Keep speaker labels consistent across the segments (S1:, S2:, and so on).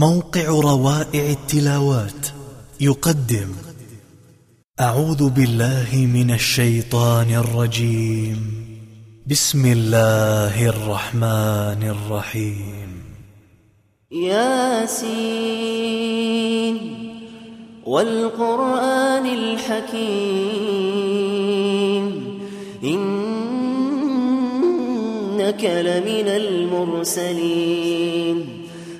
S1: موقع روائع التلاوات يقدم. أعوذ بالله من الشيطان الرجيم. بسم الله الرحمن الرحيم.
S2: ياسين والقرآن الحكيم. إنك لمن المرسلين.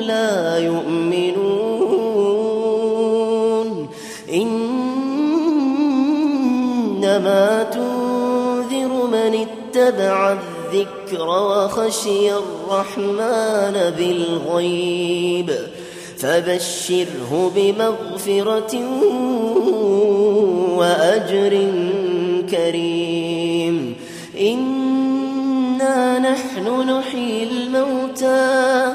S2: لا يؤمنون. إنما تنذر من اتبع الذكر وخشي الرحمن بالغيب. فبشره بمغفرة وأجر كريم. إنا نحن نحيي الموتى.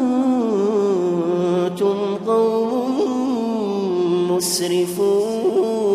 S2: قوم مسرفون.